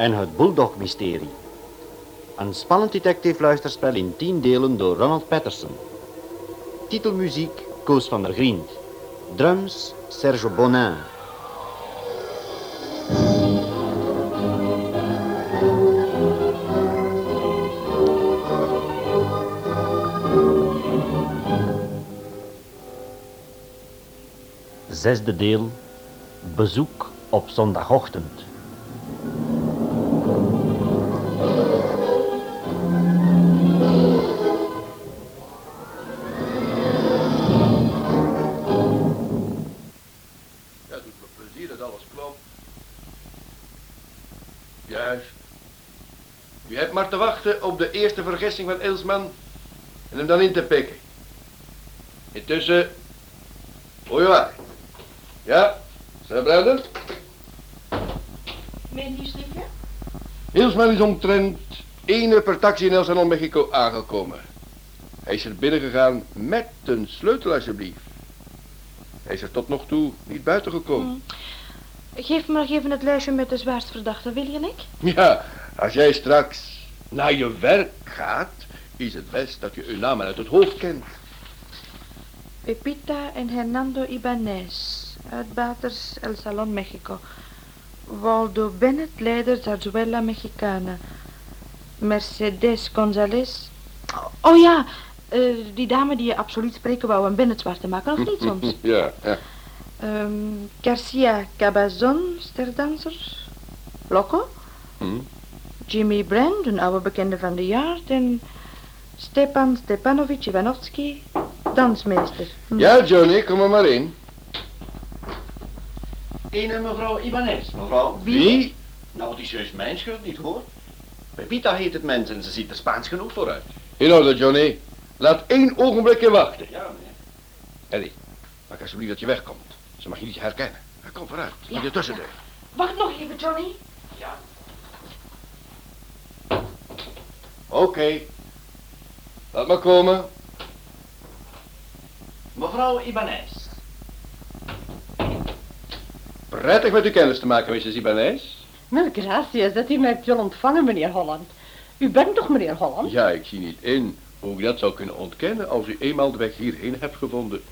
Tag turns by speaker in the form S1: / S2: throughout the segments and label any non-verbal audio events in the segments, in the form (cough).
S1: En het Bulldog-mysterie. Een spannend detective luisterspel in tien delen door Ronald Patterson. Titelmuziek Koos van der Griend. Drums Serge Bonin. Zesde deel. Bezoek op zondagochtend.
S2: Eerste vergissing van Ilsman en hem dan in te pikken. Intussen, hoe je. Ja, Sir Brandon?
S3: Meneer Nieuwsliefje?
S2: Ilsman is omtrent één uur per taxi in El Salon, Mexico aangekomen. Hij is er binnen gegaan met een sleutel alsjeblieft. Hij is er tot nog toe niet buiten gekomen.
S3: Geef me maar even het lijstje met de zwaarst verdachte, wil je ik?
S2: Ja, als jij straks naar je werk gaat, is het best dat je uw namen uit het hoofd kent.
S3: Pepita en Hernando Ibanez, uitbaters El Salon, Mexico. Waldo Bennett, leider Zarzuela Mexicana. Mercedes González. Oh ja, eh, die dame die je absoluut spreken wou en Bennett zwart te maken, of niet soms? (laughs)
S2: Ja, ja.
S3: Ehm, Garcia Cabazon, sterdanser. Loco.
S2: Hm.
S3: Jimmy Brand, een oude bekende van de Yard. En Stepan Stepanovic Ivanovski, dansmeester. Hm.
S2: Ja, Johnny, kom er maar in.
S4: Ene mevrouw Ibanez, mevrouw.
S2: Wie?
S4: Nou, die is mijn schuld niet, hoor. Pepita heet het mens en ze ziet er Spaans genoeg vooruit.
S2: In orde, Johnny. Laat één ogenblikje wachten.
S4: Ja, meneer.
S2: Eddie, maak alsjeblieft dat je wegkomt. Ze mag je niet herkennen. Ja, Kom vooruit,
S3: Ja,
S2: in de tussendeur.
S3: Wacht nog even, Johnny.
S4: Ja.
S2: Oké. Laat maar komen.
S4: Mevrouw Ibanez.
S2: Prettig met u kennis te maken, Mrs. Ibanez.
S5: Wel, gracias dat u mij hebt willen ontvangen, meneer Holland. U bent toch meneer Holland?
S2: Ja, ik zie niet in hoe ik dat zou kunnen ontkennen als u eenmaal de weg hierheen hebt gevonden.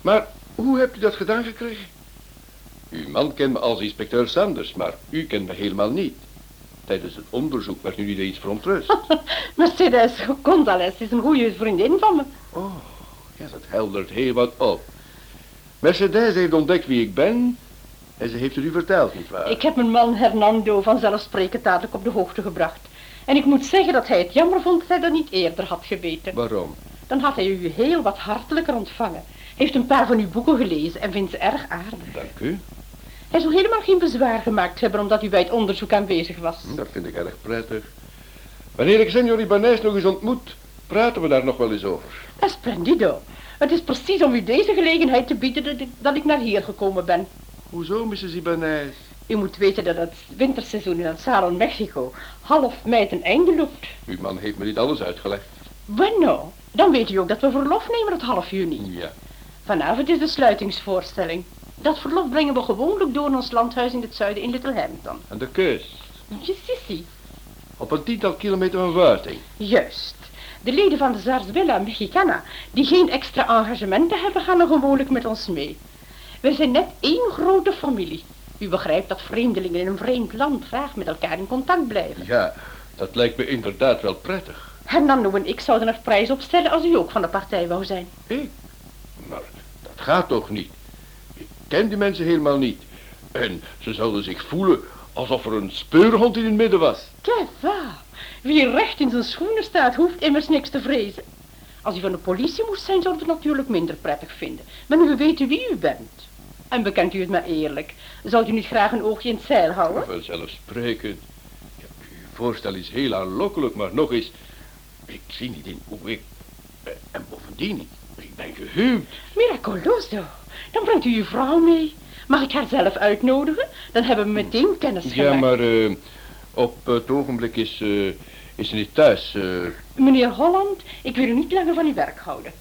S2: Maar hoe hebt u dat gedaan gekregen? Uw man kent me als inspecteur Sanders, maar u kent me helemaal niet. Tijdens het onderzoek werd u niet eens verontrust. (laughs)
S5: Mercedes González is een goede vriendin van me.
S2: Oh, ja, dat heldert heel wat op. Mercedes heeft ontdekt wie ik ben en ze heeft het u verteld, nietwaar?
S5: Ik heb mijn man Hernando vanzelfsprekend dadelijk op de hoogte gebracht. En ik moet zeggen dat hij het jammer vond dat hij dat niet eerder had geweten.
S2: Waarom?
S5: Dan had hij u heel wat hartelijker ontvangen. Heeft een paar van uw boeken gelezen en vindt ze erg aardig.
S2: Dank u.
S5: Hij zou helemaal geen bezwaar gemaakt hebben omdat u bij het onderzoek aanwezig was.
S2: Dat vind ik erg prettig. Wanneer ik senor Ibanez nog eens ontmoet, praten we daar nog wel eens over.
S5: Esplendido. Het is precies om u deze gelegenheid te bieden dat ik, dat ik naar hier gekomen ben.
S2: Hoezo, Mrs. Ibanez?
S5: U moet weten dat het winterseizoen in El Salon, Mexico, half mei ten einde loopt.
S2: Uw man heeft me dit alles uitgelegd.
S5: Bueno, dan weet u ook dat we verlof nemen tot half juni.
S2: Ja.
S5: Vanavond is de sluitingsvoorstelling. Dat verlof brengen we gewoonlijk door in ons landhuis in het zuiden in Little Hampton.
S2: Aan de kust.
S5: Sissi.
S2: Op een tiental kilometer van Wuiting.
S5: Juist. De leden van de Zarzwilla Mexicana, die geen extra engagementen hebben, gaan er gewoonlijk met ons mee. We zijn net één grote familie. U begrijpt dat vreemdelingen in een vreemd land graag met elkaar in contact blijven.
S2: Ja, dat lijkt me inderdaad wel prettig.
S5: Hernando en ik zouden er prijs op stellen als u ook van de partij wou zijn.
S2: Ik? Maar dat gaat toch niet? Ken die mensen helemaal niet. En ze zouden zich voelen alsof er een speurhond in het midden was.
S5: Keva, wie recht in zijn schoenen staat, hoeft immers niks te vrezen. Als u van de politie moest zijn, zouden we het natuurlijk minder prettig vinden. Maar nu we weten wie u bent. En bekent u het maar eerlijk. Zou u niet graag een oogje in het zeil houden?
S2: Vanzelfsprekend. Ja, uw voorstel is heel aanlokkelijk, maar nog eens... Ik zie niet in hoe ik... eh, En bovendien, ik ben gehuwd.
S5: Miracoloso. Dan brengt u uw vrouw mee. Mag ik haar zelf uitnodigen? Dan hebben we meteen kennis gemaakt.
S2: Ja, maar eh, op het ogenblik is, eh, is ze niet thuis. eh.
S5: Meneer Holland, ik wil u niet langer van uw werk houden.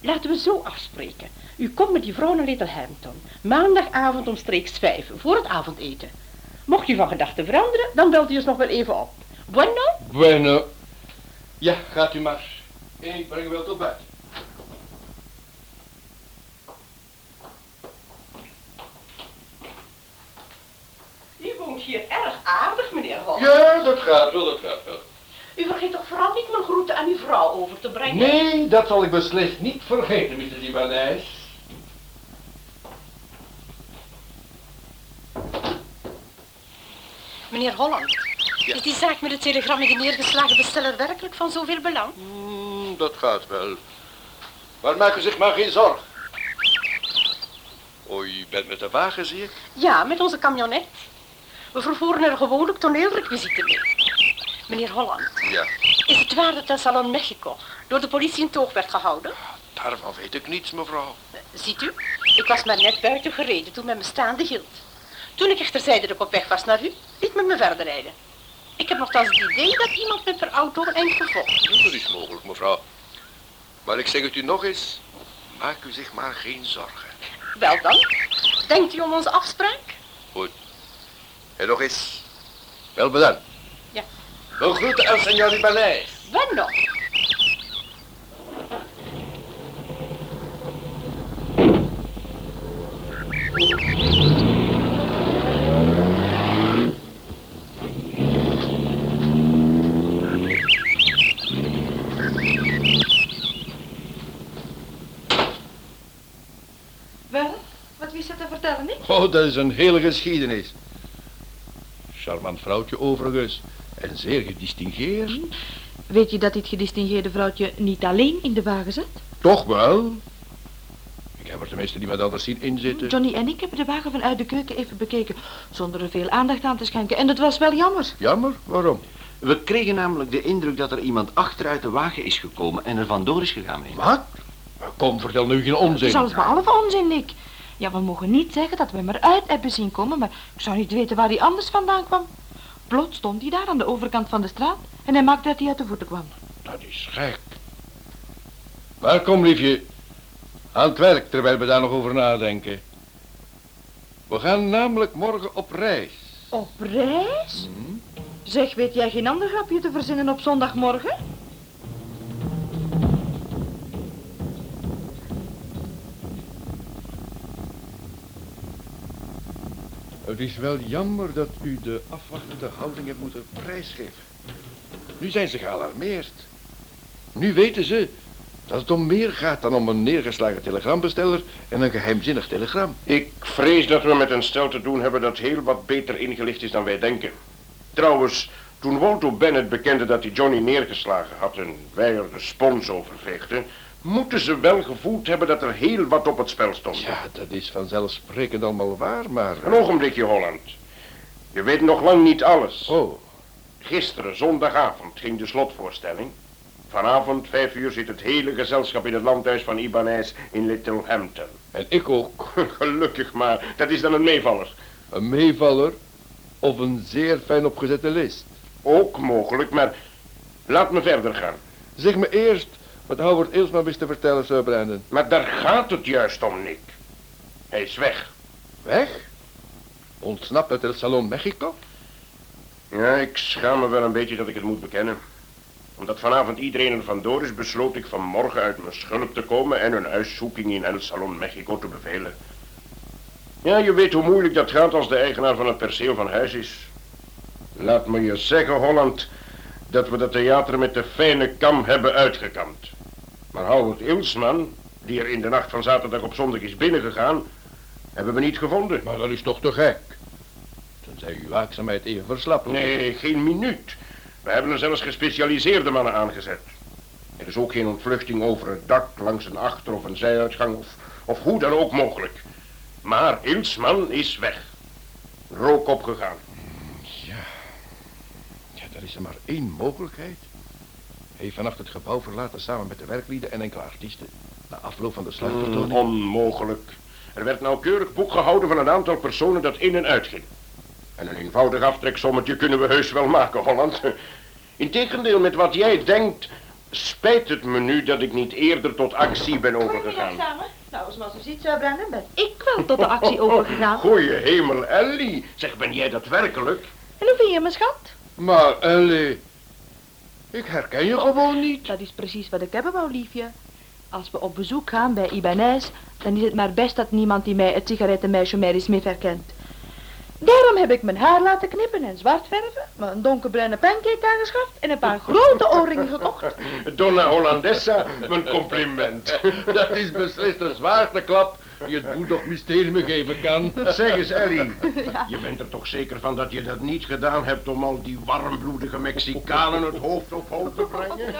S5: Laten we zo afspreken. U komt met die vrouw naar Little Hampton. Maandagavond omstreeks vijf, voor het avondeten. Mocht u van gedachten veranderen, dan belt u ons nog wel even op. Bueno?
S2: Bueno. Ja, gaat u maar. Ik breng u wel tot buiten.
S5: U woont hier erg aardig, meneer Holland.
S2: Ja, dat gaat wel, dat gaat wel.
S5: U vergeet toch vooral niet mijn groeten aan uw vrouw over te brengen?
S2: Nee, dat zal ik beslist niet vergeten, Mr. Libanijs.
S5: Meneer Holland, is die zaak met het telegram met de neergeslagen besteller werkelijk van zoveel belang?
S2: Hmm, dat gaat wel. Maar maak u zich maar geen zorg. O, u bent met de wagen, zie ik?
S5: Ja, met onze camionet. We vervoeren er gewoonlijk toneelrequisieten mee. Meneer Holland,
S2: Ja.
S5: is het waar dat in Salon Mexico door de politie in toog werd gehouden?
S2: Daarvan weet ik niets, mevrouw.
S5: Ziet u, ik was maar net buiten gereden toen men me staande hield. Toen ik echter zei dat ik op weg was naar u, liet men me verder rijden. Ik heb nogthans het idee dat iemand me per auto een eind gevolgd.
S2: Ja, Dat is mogelijk, mevrouw. Maar ik zeg het u nog eens. Maak u zich maar geen zorgen.
S5: Wel dan, denkt u om onze afspraak?
S2: Goed. En nog eens. Wel bedankt.
S5: Ja.
S2: Wel groeten aan senor Libanijs.
S5: Bueno.
S3: Wel, wat wist je te vertellen, niet?
S2: Oh, dat is een hele geschiedenis. Charmant vrouwtje overigens. En zeer gedistingeerd.
S3: Weet je dat dit gedistingeerde vrouwtje niet alleen in de wagen zat?
S2: Toch wel. Ik heb er tenminste niemand anders zien inzitten.
S3: Johnny en ik hebben de wagen vanuit de keuken even bekeken, zonder er veel aandacht aan te schenken. En dat was wel jammer.
S2: Jammer, waarom?
S1: We kregen namelijk de indruk dat er iemand achteruit de wagen is gekomen en er vandoor is gegaan. meneer.
S2: Wat? Kom, vertel nu geen
S3: Het
S2: onzin.
S3: is alles behalve onzin, Nick. Ja, we mogen niet zeggen dat we hem eruit hebben zien komen, maar ik zou niet weten waar hij anders vandaan kwam. Plots stond hij daar aan de overkant van de straat en hij maakte dat hij uit de voeten kwam.
S2: Dat is gek. Maar kom, liefje. Aan het werk, terwijl we daar nog over nadenken. We gaan namelijk morgen op reis.
S3: Op reis? Zeg, weet jij geen ander grapje te verzinnen op zondagmorgen?
S2: Is wel jammer dat u de afwachtende houding hebt moeten prijsgeven. Nu zijn ze gealarmeerd. Nu weten ze dat het om meer gaat dan om een neergeslagen telegrambesteller en een geheimzinnig telegram.
S6: Ik vrees dat we met een stel te doen hebben dat heel wat beter ingelicht is dan wij denken. Trouwens, toen Waldo Bennett bekende dat hij Johnny neergeslagen had en wij er de spons over moeten ze wel gevoeld hebben dat er heel wat op het spel stond.
S2: Ja, dat is vanzelfsprekend allemaal waar, maar...
S6: Een ogenblikje, Holland. Je weet nog lang niet alles.
S2: Oh,
S6: Gisteren, zondagavond, ging de slotvoorstelling. Vanavond, vijf uur, zit het hele gezelschap in het landhuis van Ibanez in Little Hampton.
S2: en ik ook. (laughs)
S6: Gelukkig maar, dat is dan een meevaller.
S2: Een meevaller of een zeer fijn opgezette list.
S6: Ook mogelijk, maar laat me verder gaan.
S2: Zeg me eerst wat Howard Ilsma wist te vertellen, Sir Brandon.
S6: Maar daar gaat het juist om, Nick. Hij is weg.
S2: Weg? Ontsnapt uit het Salon Mexico?
S6: Ja, ik schaam me wel een beetje dat ik het moet bekennen. Omdat vanavond iedereen er vandoor is, besloot ik vanmorgen uit mijn schulp te komen en een huiszoeking in El Salon Mexico te bevelen. Ja, je weet hoe moeilijk dat gaat als de eigenaar van het perceel van huis is. Laat me je zeggen, Holland, dat we dat theater met de fijne kam hebben uitgekamd. Maar Howard Ilsman, die er in de nacht van zaterdag op zondag is binnengegaan, hebben we niet gevonden.
S2: Maar dat is toch te gek? Tenzij uw waakzaamheid even verslappen.
S6: Nee, geen minuut. We hebben er zelfs gespecialiseerde mannen aangezet. Er is ook geen ontvluchting over het dak, langs een achter- of een zijuitgang of, of hoe dan ook mogelijk. Maar Ilsman is weg. Rook opgegaan.
S2: Ja, er is er maar één mogelijkheid. Hij heeft vannacht het gebouw verlaten samen met de werklieden en enkele artiesten. Na afloop van de sluitvertoning.
S6: Onmogelijk. Er werd nauwkeurig boek gehouden van het aantal personen dat in en uitging. En een eenvoudig aftreksommetje kunnen we heus wel maken, Holland. Integendeel met wat jij denkt, spijt het me nu dat ik niet eerder tot actie ben overgegaan.
S3: samen. Nou, als maar zo ziet, zou Brandon, ben ik wel tot de actie (laughs) overgegaan.
S6: Goeie hemel, Ellie. Zeg, ben jij dat werkelijk?
S3: En hoe vind je me, schat?
S2: Maar Ellie, ik herken je gewoon niet.
S3: Dat is precies wat ik hebben wou, liefje. Als we op bezoek gaan bij Ibanez, dan is het maar best dat niemand die mij het sigarettenmeisje Mary Smith herkent. Daarom heb ik mijn haar laten knippen en zwart verven, me een donkerbruine pancake aangeschaft en een paar grote oorringen gekocht. (laughs)
S6: Donna Hollandessa, mijn compliment. (laughs)
S2: Dat is beslist een zwaarteklap die het boeddog-mysterie me geven kan.
S6: Zeg eens, Ellie. Je bent er toch zeker van dat je dat niet gedaan hebt om al die warmbloedige Mexicanen het hoofd op hoofd te brengen?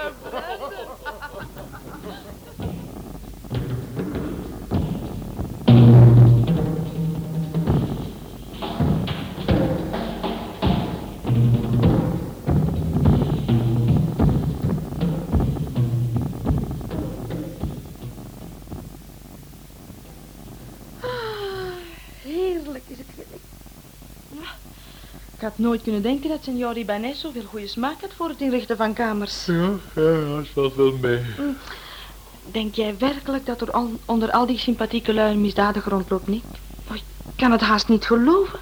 S3: Nooit kunnen denken dat senor Ibanez zoveel goede smaak had voor het inrichten van kamers.
S2: Ja, ja, dat valt wel mee.
S3: Denk jij werkelijk dat er on- onder al die sympathieke lui een misdadiger rondloopt, Nick? Oh, ik kan het haast niet geloven.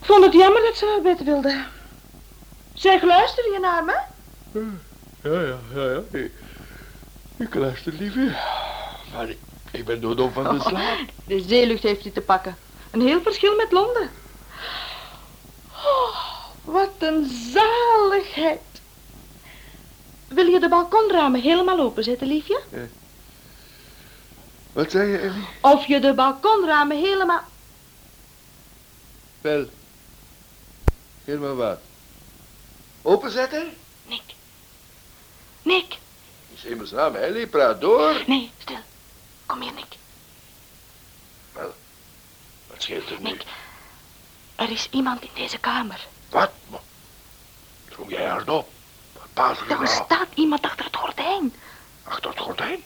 S3: Ik vond het jammer dat ze naar bed wilde. Zeg, luister je naar me?
S2: Ja, ja, ja, ja. Ik, ik luister liever. Maar ik, ik ben doodop van de slaap.
S3: De zeelucht heeft je te pakken. Een heel verschil met Londen. Wat een zaligheid. Wil je de balkonramen helemaal openzetten, liefje?
S2: Wat zei je, Ellie?
S3: Of je de balkonramen helemaal...
S2: Wel. Helemaal wat. Openzetten?
S3: Nick. Nick.
S2: Is hemelsnaam, Ellie, praat door.
S3: Nee, stil. Kom hier, Nick.
S6: Wat scheelt er nu?
S3: Nick. Er is iemand in deze kamer.
S6: Hardop?
S3: Er
S6: nou?
S3: staat iemand achter het gordijn.
S6: Achter het gordijn?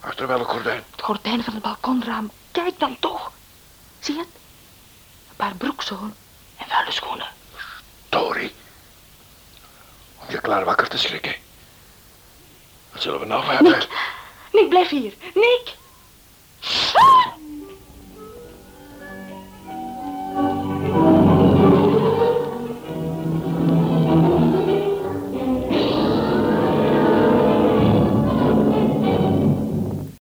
S6: Achter welk gordijn?
S3: Het gordijn van het balkonraam. Kijk dan toch. Zie je het? Een paar broekzolen en vuile schoenen.
S6: Tori. Om je klaar wakker te schrikken. Wat zullen we nou hebben?
S3: Nick. Nick, blijf hier. Nick.